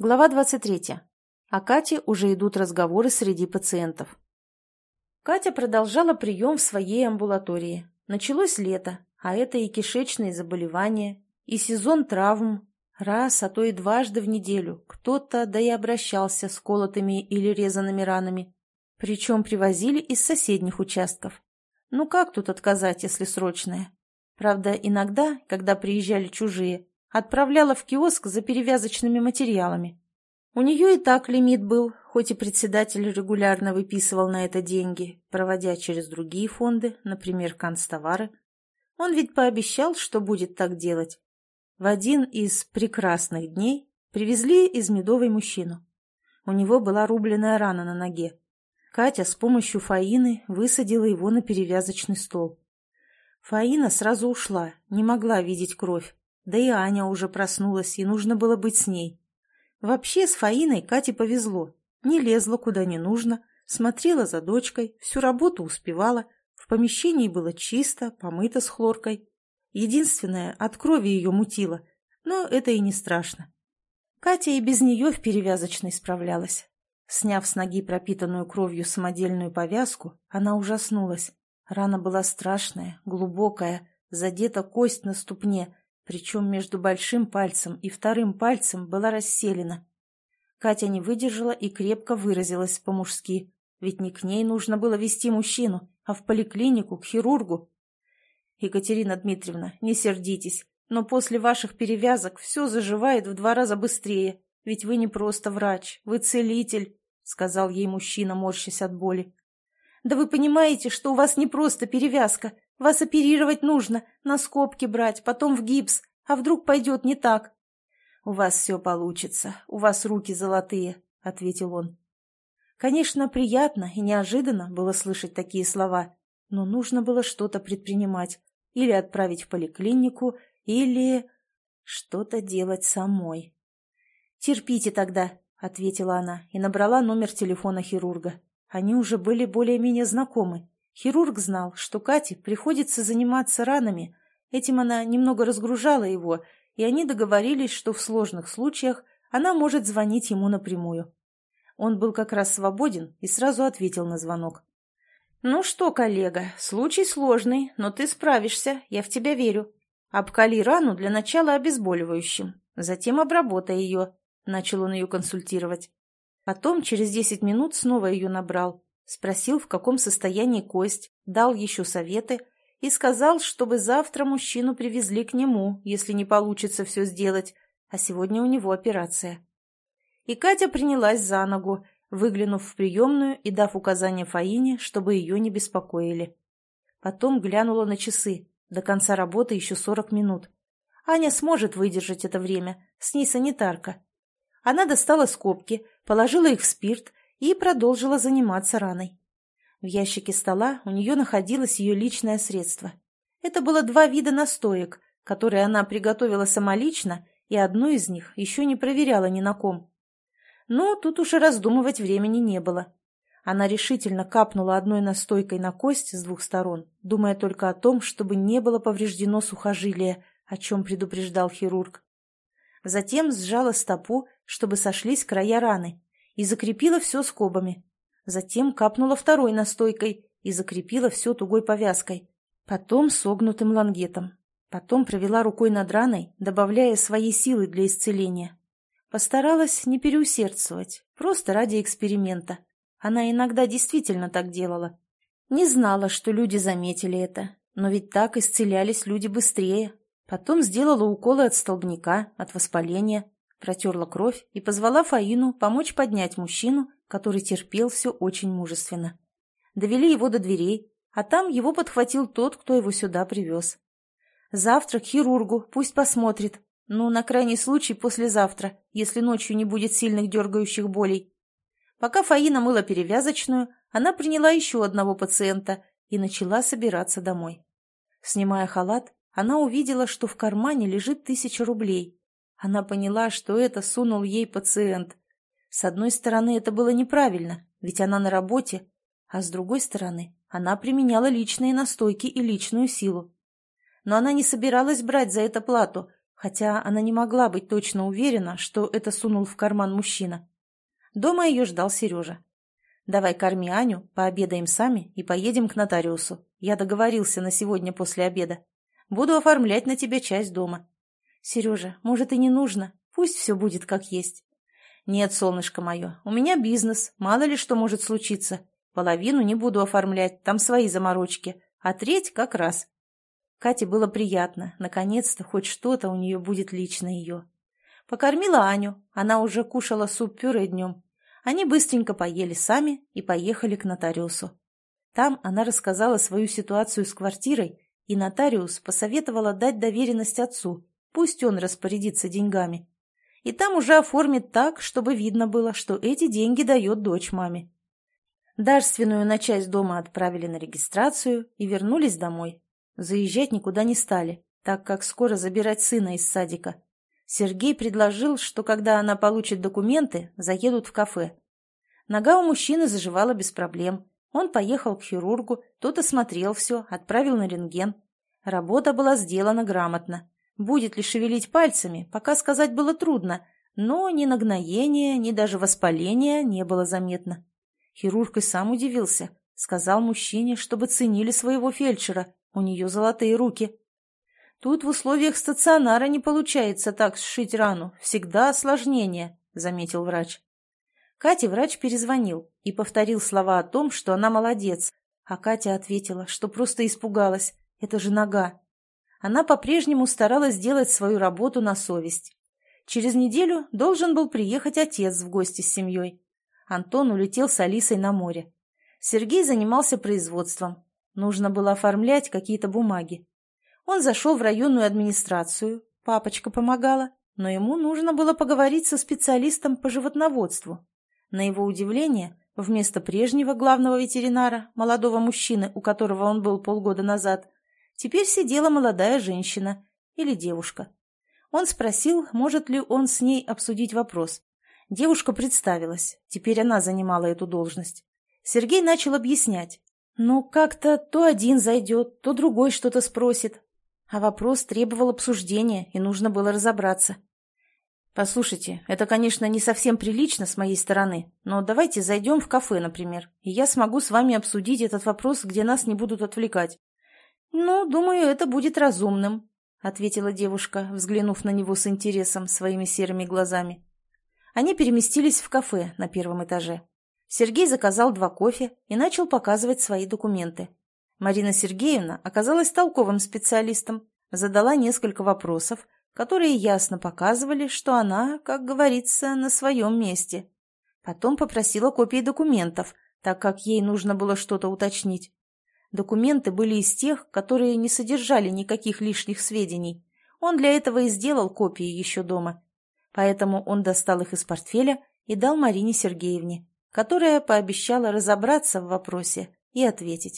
Глава 23. О Кате уже идут разговоры среди пациентов. Катя продолжала прием в своей амбулатории. Началось лето, а это и кишечные заболевания, и сезон травм. Раз, а то и дважды в неделю кто-то, да и обращался с колотыми или резанными ранами. Причем привозили из соседних участков. Ну как тут отказать, если срочное? Правда, иногда, когда приезжали чужие, Отправляла в киоск за перевязочными материалами. У нее и так лимит был, хоть и председатель регулярно выписывал на это деньги, проводя через другие фонды, например, канцтовары. Он ведь пообещал, что будет так делать. В один из прекрасных дней привезли из Медовой мужчину. У него была рубленная рана на ноге. Катя с помощью Фаины высадила его на перевязочный стол. Фаина сразу ушла, не могла видеть кровь, да и Аня уже проснулась, и нужно было быть с ней. Вообще с Фаиной Кате повезло. Не лезла куда не нужно, смотрела за дочкой, всю работу успевала. В помещении было чисто, помыто с хлоркой. Единственное, от крови ее мутило, но это и не страшно. Катя и без нее в перевязочной справлялась. Сняв с ноги пропитанную кровью самодельную повязку, она ужаснулась. Рана была страшная, глубокая, задета кость на ступне, причем между большим пальцем и вторым пальцем была расселена. Катя не выдержала и крепко выразилась по-мужски, ведь не к ней нужно было вести мужчину, а в поликлинику, к хирургу. «Екатерина Дмитриевна, не сердитесь, но после ваших перевязок все заживает в два раза быстрее, ведь вы не просто врач, вы целитель», — сказал ей мужчина, морщась от боли. «Да вы понимаете, что у вас не просто перевязка, вас оперировать нужно, на скобки брать, потом в гипс. А вдруг пойдет не так? — У вас все получится, у вас руки золотые, — ответил он. Конечно, приятно и неожиданно было слышать такие слова, но нужно было что-то предпринимать. Или отправить в поликлинику, или что-то делать самой. «Терпите тогда», — ответила она и набрала номер телефона хирурга. Они уже были более-менее знакомы. Хирург знал, что Кате приходится заниматься ранами. Этим она немного разгружала его, и они договорились, что в сложных случаях она может звонить ему напрямую. Он был как раз свободен и сразу ответил на звонок. «Ну что, коллега, случай сложный, но ты справишься, я в тебя верю. Обкали рану для начала обезболивающим, затем обработай ее», — начал он ее консультировать. Потом через десять минут снова ее набрал Спросил, в каком состоянии кость, дал еще советы и сказал, чтобы завтра мужчину привезли к нему, если не получится все сделать, а сегодня у него операция. И Катя принялась за ногу, выглянув в приемную и дав указание Фаине, чтобы ее не беспокоили. Потом глянула на часы. До конца работы еще сорок минут. Аня сможет выдержать это время, с ней санитарка. Она достала скобки, положила их в спирт и продолжила заниматься раной. В ящике стола у нее находилось ее личное средство. Это было два вида настоек, которые она приготовила самолично, и одну из них еще не проверяла ни на ком. Но тут уже раздумывать времени не было. Она решительно капнула одной настойкой на кость с двух сторон, думая только о том, чтобы не было повреждено сухожилие, о чем предупреждал хирург. Затем сжала стопу, чтобы сошлись края раны, и закрепила все скобами. Затем капнула второй настойкой и закрепила все тугой повязкой. Потом согнутым лангетом. Потом провела рукой над раной, добавляя свои силы для исцеления. Постаралась не переусердствовать, просто ради эксперимента. Она иногда действительно так делала. Не знала, что люди заметили это, но ведь так исцелялись люди быстрее. Потом сделала уколы от столбняка, от воспаления, протерла кровь и позвала Фаину помочь поднять мужчину, который терпел все очень мужественно. Довели его до дверей, а там его подхватил тот, кто его сюда привез. Завтра к хирургу, пусть посмотрит. Ну, на крайний случай послезавтра, если ночью не будет сильных дергающих болей. Пока Фаина мыла перевязочную, она приняла еще одного пациента и начала собираться домой. Снимая халат, она увидела, что в кармане лежит тысяча рублей, она поняла, что это сунул ей пациент. С одной стороны, это было неправильно, ведь она на работе, а с другой стороны, она применяла личные настойки и личную силу. Но она не собиралась брать за это плату, хотя она не могла быть точно уверена, что это сунул в карман мужчина. Дома ее ждал Сережа. «Давай корми Аню, пообедаем сами и поедем к нотариусу. Я договорился на сегодня после обеда. Буду оформлять на тебя часть дома». «Сережа, может, и не нужно. Пусть все будет как есть». «Нет, солнышко мое, у меня бизнес, мало ли что может случиться. Половину не буду оформлять, там свои заморочки, а треть как раз». Кате было приятно, наконец-то хоть что-то у нее будет лично ее. Покормила Аню, она уже кушала суп-пюре днем. Они быстренько поели сами и поехали к нотариусу. Там она рассказала свою ситуацию с квартирой, и нотариус посоветовала дать доверенность отцу, пусть он распорядится деньгами. И там уже оформит так, чтобы видно было, что эти деньги дает дочь маме. Дарственную на часть дома отправили на регистрацию и вернулись домой. Заезжать никуда не стали, так как скоро забирать сына из садика. Сергей предложил, что когда она получит документы, заедут в кафе. Нога у мужчины заживала без проблем. Он поехал к хирургу, тот осмотрел все, отправил на рентген. Работа была сделана грамотно. Будет ли шевелить пальцами, пока сказать было трудно, но ни нагноения, ни даже воспаления не было заметно. Хирург и сам удивился. Сказал мужчине, чтобы ценили своего фельдшера, у нее золотые руки. Тут в условиях стационара не получается так сшить рану. Всегда осложнение, заметил врач. Кате врач перезвонил и повторил слова о том, что она молодец, а Катя ответила, что просто испугалась. Это же нога. Она по-прежнему старалась сделать свою работу на совесть. Через неделю должен был приехать отец в гости с семьей. Антон улетел с Алисой на море. Сергей занимался производством, Нужно было оформлять какие-то бумаги. Он зашел в районную администрацию, папочка помогала, но ему нужно было поговорить со специалистом по животноводству. На его удивление, вместо прежнего главного ветеринара, молодого мужчины, у которого он был полгода назад, теперь сидела молодая женщина или девушка. Он спросил, может ли он с ней обсудить вопрос. Девушка представилась, теперь она занимала эту должность. Сергей начал объяснять, ну, как-то то один зайдет, то другой что-то спросит. А вопрос требовал обсуждения, и нужно было разобраться. «Послушайте, это, конечно, не совсем прилично с моей стороны, но давайте зайдем в кафе, например, и я смогу с вами обсудить этот вопрос, где нас не будут отвлекать». «Ну, думаю, это будет разумным», — ответила девушка, взглянув на него с интересом своими серыми глазами. Они переместились в кафе на первом этаже. Сергей заказал два кофе и начал показывать свои документы. Марина Сергеевна оказалась толковым специалистом, задала несколько вопросов, которые ясно показывали, что она, как говорится, на своем месте. Потом попросила копии документов, так как ей нужно было что-то уточнить. Документы были из тех, которые не содержали никаких лишних сведений. Он для этого и сделал копии еще дома. Поэтому он достал их из портфеля и дал Марине Сергеевне которая пообещала разобраться в вопросе и ответить.